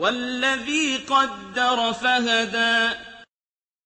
وَالَّذِي قَدَّرَ فَهَدَىٰ